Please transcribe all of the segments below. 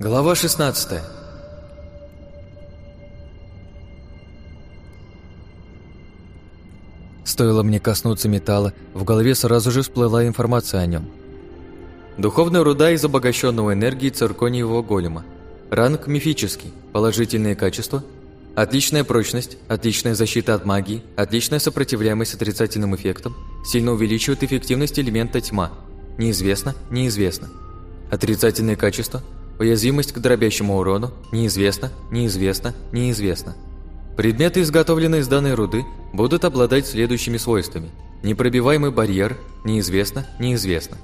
Глава 16 Стоило мне коснуться металла, в голове сразу же всплыла информация о нем. Духовная руда из обогащенного энергии циркониевого голема. Ранг мифический, положительные качества, отличная прочность, отличная защита от магии, отличная сопротивляемость отрицательным эффектам, сильно увеличивает эффективность элемента тьма. Неизвестно, неизвестно. Отрицательные качества, уязвимость к дробящему урону, неизвестно, неизвестно, неизвестно. Предметы, изготовленные из данной руды, будут обладать следующими свойствами. Непробиваемый барьер, неизвестно, неизвестно.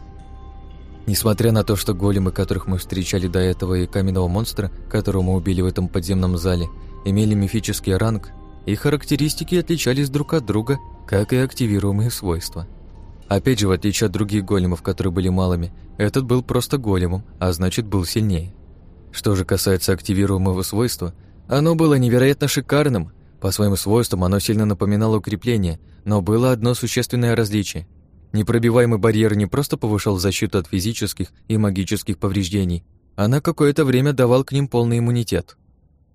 Несмотря на то, что големы, которых мы встречали до этого, и каменного монстра, которого мы убили в этом подземном зале, имели мифический ранг, их характеристики отличались друг от друга, как и активируемые свойства. Опять же, в отличие от других големов, которые были малыми, этот был просто големом, а значит, был сильнее. Что же касается активируемого свойства, оно было невероятно шикарным. По своим свойствам оно сильно напоминало укрепление, но было одно существенное различие. Непробиваемый барьер не просто повышал защиту от физических и магических повреждений, а на какое-то время давал к ним полный иммунитет.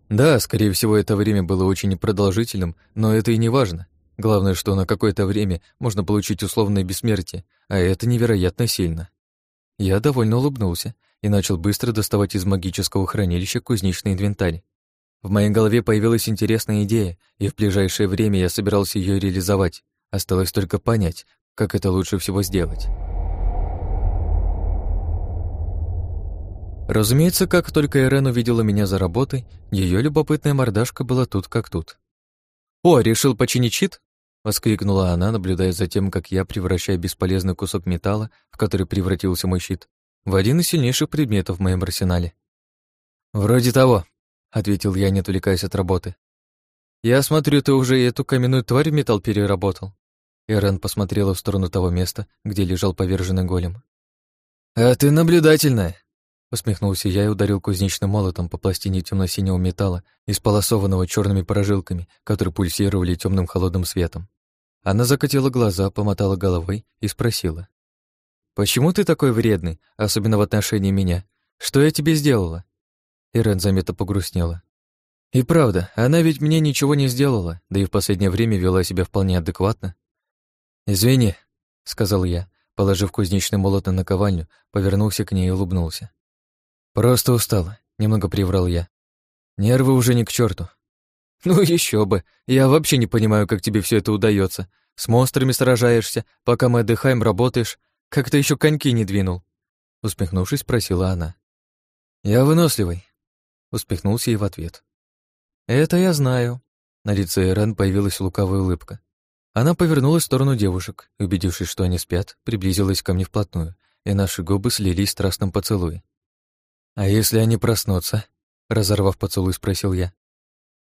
Да, скорее всего, это время было очень непродолжительным, но это и не важно. Главное, что на какое-то время можно получить условное бессмертие, а это невероятно сильно. Я довольно улыбнулся и начал быстро доставать из магического хранилища кузнечный инвентарь. В моей голове появилась интересная идея, и в ближайшее время я собирался ее реализовать. Осталось только понять, как это лучше всего сделать. Разумеется, как только Эрен увидела меня за работой, ее любопытная мордашка была тут как тут. «О, решил починить щит?» — воскликнула она, наблюдая за тем, как я превращаю бесполезный кусок металла, в который превратился мой щит, в один из сильнейших предметов в моем арсенале. «Вроде того», — ответил я, не отвлекаясь от работы. «Я смотрю, ты уже эту каменную тварь в металл переработал». Эрен посмотрела в сторону того места, где лежал поверженный голем. «А ты наблюдательная», Усмехнулся я и ударил кузнечным молотом по пластине темно-синего металла, исполосованного черными прожилками, которые пульсировали темным холодным светом. Она закатила глаза, помотала головой и спросила. «Почему ты такой вредный, особенно в отношении меня? Что я тебе сделала?» Ирен заметно погрустнела. «И правда, она ведь мне ничего не сделала, да и в последнее время вела себя вполне адекватно». «Извини», — сказал я, положив кузнечный молот на наковальню, повернулся к ней и улыбнулся. «Просто устала», — немного приврал я. «Нервы уже не к черту. «Ну еще бы! Я вообще не понимаю, как тебе все это удается. С монстрами сражаешься, пока мы отдыхаем, работаешь. Как ты еще коньки не двинул?» Усмехнувшись, спросила она. «Я выносливый», — усмехнулся ей в ответ. «Это я знаю». На лице Эрен появилась лукавая улыбка. Она повернулась в сторону девушек, убедившись, что они спят, приблизилась ко мне вплотную, и наши губы слились в страстном поцелуе. «А если они проснутся?» — разорвав поцелуй, спросил я.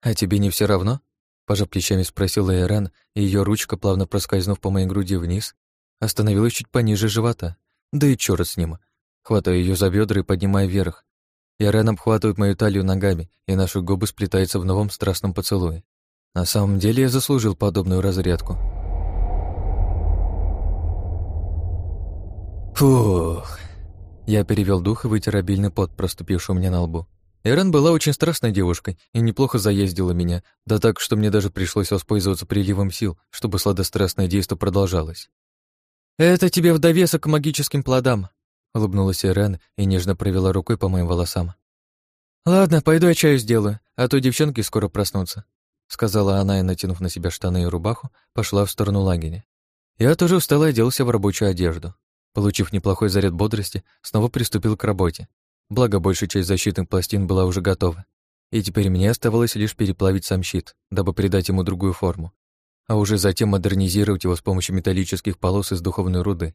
«А тебе не все равно?» — пожав плечами спросила Эран, и ее ручка, плавно проскользнув по моей груди вниз, остановилась чуть пониже живота. Да и чёрт с ним. Хватаю ее за бедра и поднимаю вверх. Эран обхватывает мою талию ногами, и наши губы сплетаются в новом страстном поцелуе. На самом деле я заслужил подобную разрядку. Фух. Я перевел дух и вытер обильный пот, проступивший меня на лбу. Эрен была очень страстной девушкой и неплохо заездила меня, да так, что мне даже пришлось воспользоваться приливом сил, чтобы сладострастное действо продолжалось. «Это тебе в довесок к магическим плодам», — улыбнулась Эрен и нежно провела рукой по моим волосам. «Ладно, пойду я чаю сделаю, а то девчонки скоро проснутся», — сказала она и, натянув на себя штаны и рубаху, пошла в сторону лагеря. Я тоже встал и оделся в рабочую одежду. Получив неплохой заряд бодрости, снова приступил к работе. Благо, большая часть защитных пластин была уже готова. И теперь мне оставалось лишь переплавить сам щит, дабы придать ему другую форму. А уже затем модернизировать его с помощью металлических полос из духовной руды.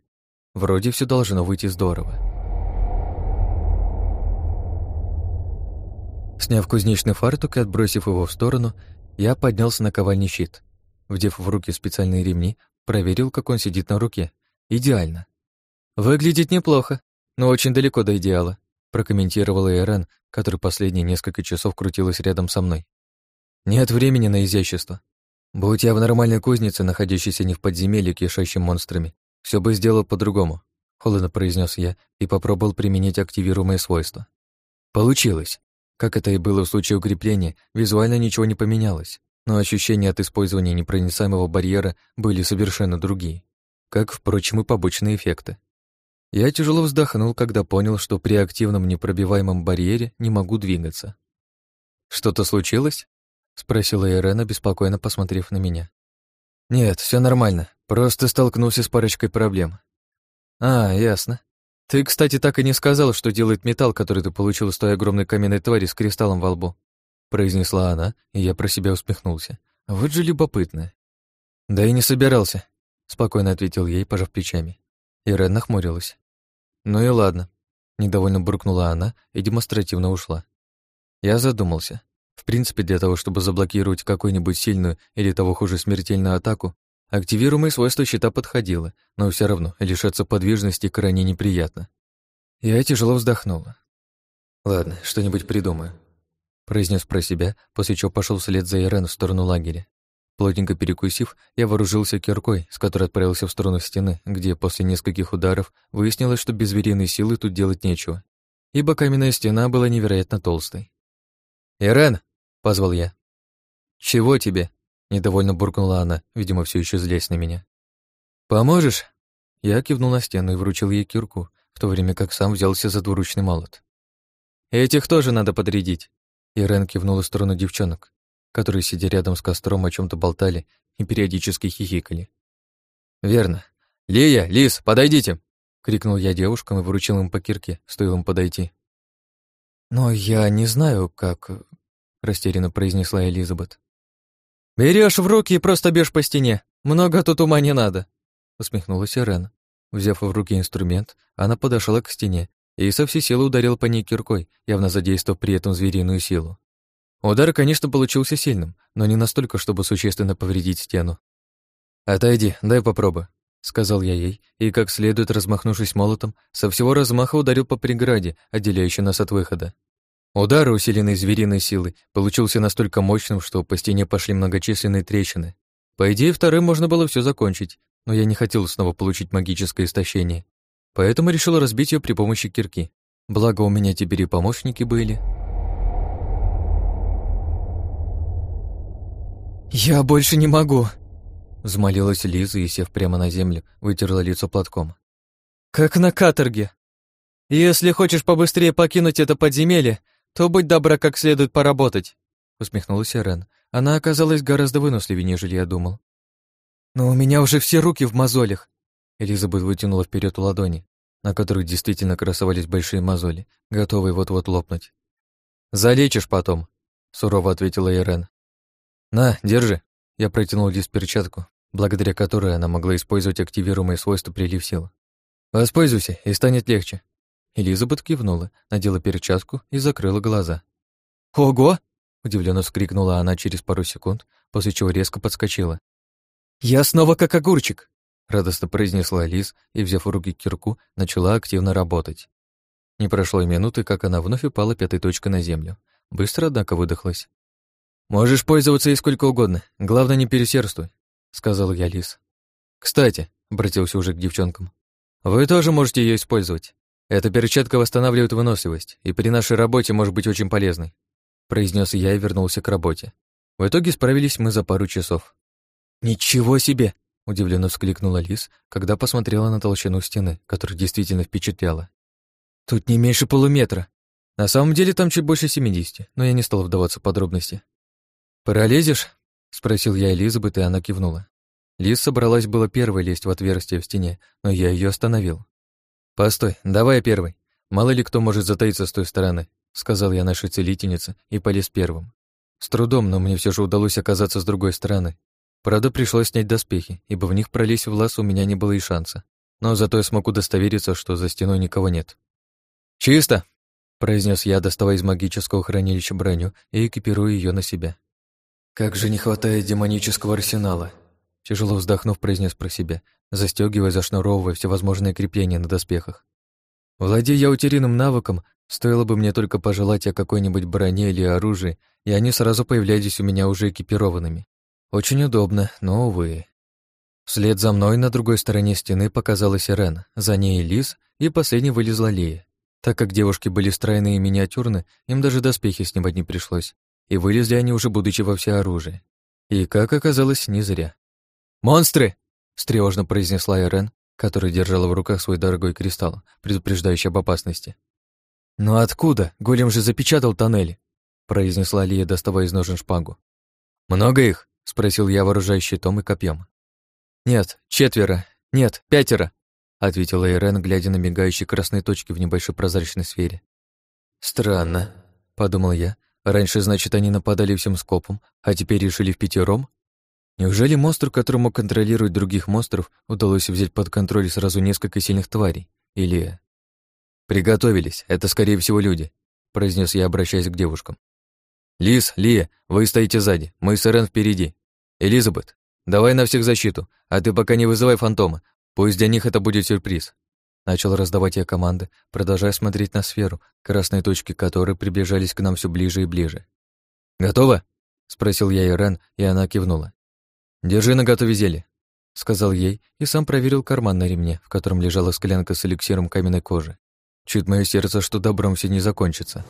Вроде все должно выйти здорово. Сняв кузнечный фартук и отбросив его в сторону, я поднялся на ковальный щит. Вдев в руки специальные ремни, проверил, как он сидит на руке. Идеально. «Выглядит неплохо, но очень далеко до идеала», прокомментировала Ирен, который последние несколько часов крутилась рядом со мной. «Нет времени на изящество. Будь я в нормальной кузнице, находящейся не в подземелье, кишащим монстрами, все бы сделал по-другому», холодно произнес я и попробовал применить активируемые свойства. Получилось. Как это и было в случае укрепления, визуально ничего не поменялось, но ощущения от использования непроницаемого барьера были совершенно другие, как, впрочем, и побочные эффекты. Я тяжело вздохнул, когда понял, что при активном непробиваемом барьере не могу двигаться. «Что-то случилось?» — спросила Ирена, беспокойно посмотрев на меня. «Нет, все нормально. Просто столкнулся с парочкой проблем». «А, ясно. Ты, кстати, так и не сказал, что делает металл, который ты получил из той огромной каменной твари с кристаллом во лбу», произнесла она, и я про себя усмехнулся. «Вот же любопытно». «Да и не собирался», — спокойно ответил ей, пожав плечами. Ирен нахмурилась. «Ну и ладно», — недовольно буркнула она и демонстративно ушла. Я задумался. В принципе, для того, чтобы заблокировать какую-нибудь сильную или того хуже смертельную атаку, активируемое свойство щита подходило, но все равно лишаться подвижности крайне неприятно. Я тяжело вздохнула. «Ладно, что-нибудь придумаю», — произнес про себя, после чего пошел вслед за Ирен в сторону лагеря. Плотненько перекусив, я вооружился киркой, с которой отправился в сторону стены, где после нескольких ударов выяснилось, что без звериной силы тут делать нечего, ибо каменная стена была невероятно толстой. «Ирен!» — позвал я. «Чего тебе?» — недовольно буркнула она, видимо, все еще злясь на меня. «Поможешь?» Я кивнул на стену и вручил ей кирку, в то время как сам взялся за двуручный молот. «Этих тоже надо подрядить!» Ирен кивнула в сторону девчонок которые, сидя рядом с костром, о чем то болтали и периодически хихикали. «Верно. Лия, Лис, подойдите!» — крикнул я девушкам и вручил им по кирке, стоило им подойти. «Но я не знаю, как...» — растерянно произнесла Элизабет. Берешь в руки и просто бежь по стене. Много тут ума не надо», — усмехнулась Ирена. Взяв в руки инструмент, она подошла к стене и со всей силы ударил по ней киркой, явно задействовав при этом звериную силу. Удар, конечно, получился сильным, но не настолько, чтобы существенно повредить стену. «Отойди, дай попробую», — сказал я ей, и, как следует размахнувшись молотом, со всего размаха ударил по преграде, отделяющей нас от выхода. Удар, усиленный звериной силой, получился настолько мощным, что по стене пошли многочисленные трещины. По идее, вторым можно было все закончить, но я не хотел снова получить магическое истощение, поэтому решил разбить ее при помощи кирки. Благо, у меня теперь и помощники были. «Я больше не могу!» Взмолилась Лиза и, сев прямо на землю, вытерла лицо платком. «Как на каторге! Если хочешь побыстрее покинуть это подземелье, то будь добра как следует поработать!» Усмехнулась Ирен. Она оказалась гораздо выносливее, нежели я думал. «Но у меня уже все руки в мозолях!» Элизабет вытянула вперед ладони, на которых действительно красовались большие мозоли, готовые вот-вот лопнуть. «Залечишь потом», — сурово ответила Ирен. «На, держи». Я протянул Лиз перчатку, благодаря которой она могла использовать активируемые свойства прилив сил. «Воспользуйся, и станет легче». Элизабет кивнула, надела перчатку и закрыла глаза. «Ого!» — удивленно вскрикнула она через пару секунд, после чего резко подскочила. «Я снова как огурчик!» — радостно произнесла Лиз и, взяв в руки кирку, начала активно работать. Не прошло и минуты, как она вновь упала пятой точкой на землю. Быстро, однако, выдохлась. «Можешь пользоваться ей сколько угодно, главное, не пересердствуй», — сказал я Лис. «Кстати», — обратился уже к девчонкам, «вы тоже можете ее использовать. Эта перчатка восстанавливает выносливость и при нашей работе может быть очень полезной», — произнес я и вернулся к работе. В итоге справились мы за пару часов. «Ничего себе!» — удивленно вскликнула Лис, когда посмотрела на толщину стены, которая действительно впечатляла. «Тут не меньше полуметра. На самом деле там чуть больше семидесяти, но я не стал вдаваться в подробности. «Пролезешь?» — спросил я Элизабет, и она кивнула. Лиз собралась было первой лезть в отверстие в стене, но я ее остановил. «Постой, давай я первый. Мало ли кто может затаиться с той стороны», — сказал я нашей целительнице и полез первым. С трудом, но мне все же удалось оказаться с другой стороны. Правда, пришлось снять доспехи, ибо в них пролезть в лаз у меня не было и шанса. Но зато я смог удостовериться, что за стеной никого нет. «Чисто!» — произнес я, доставая из магического хранилища броню и экипируя ее на себя. «Как же не хватает демонического арсенала!» Тяжело вздохнув, произнес про себя, застегивая, зашнуровывая всевозможные крепления на доспехах. Владея утериным навыком, стоило бы мне только пожелать о какой-нибудь броне или оружии, и они сразу появлялись у меня уже экипированными. Очень удобно, но, увы. Вслед за мной на другой стороне стены показалась Ирен, за ней Лиз, и последней вылезла Лия. Так как девушки были стройные и миниатюрны, им даже доспехи снимать не пришлось, и вылезли они уже будучи во всеоружии. И, как оказалось, не зря. «Монстры!» — встревожно произнесла Ирен, которая держала в руках свой дорогой кристалл, предупреждающий об опасности. «Но откуда? Голем же запечатал тоннели!» — произнесла Лия, доставая из ножен шпагу. «Много их?» — спросил я, вооружаясь щитом и копьем. «Нет, четверо. Нет, пятеро», — ответила Ирен, глядя на мигающие красные точки в небольшой прозрачной сфере. «Странно», — подумал я. «Раньше, значит, они нападали всем скопом, а теперь решили в пятером? Неужели монстру, который мог контролировать других монстров, удалось взять под контроль сразу несколько сильных тварей? Или...» «Приготовились, это, скорее всего, люди», — произнес я, обращаясь к девушкам. «Лис, Лия, вы стоите сзади, мы с Ирен впереди. Элизабет, давай на всех защиту, а ты пока не вызывай фантома, пусть для них это будет сюрприз». Начал раздавать я команды, продолжая смотреть на сферу, красные точки которой приближались к нам все ближе и ближе. «Готово?» — спросил я Ирен, и она кивнула. «Держи на готове зелье», — сказал ей и сам проверил карман на ремне, в котором лежала склянка с эликсиром каменной кожи. Чуть мое сердце, что добром все не закончится.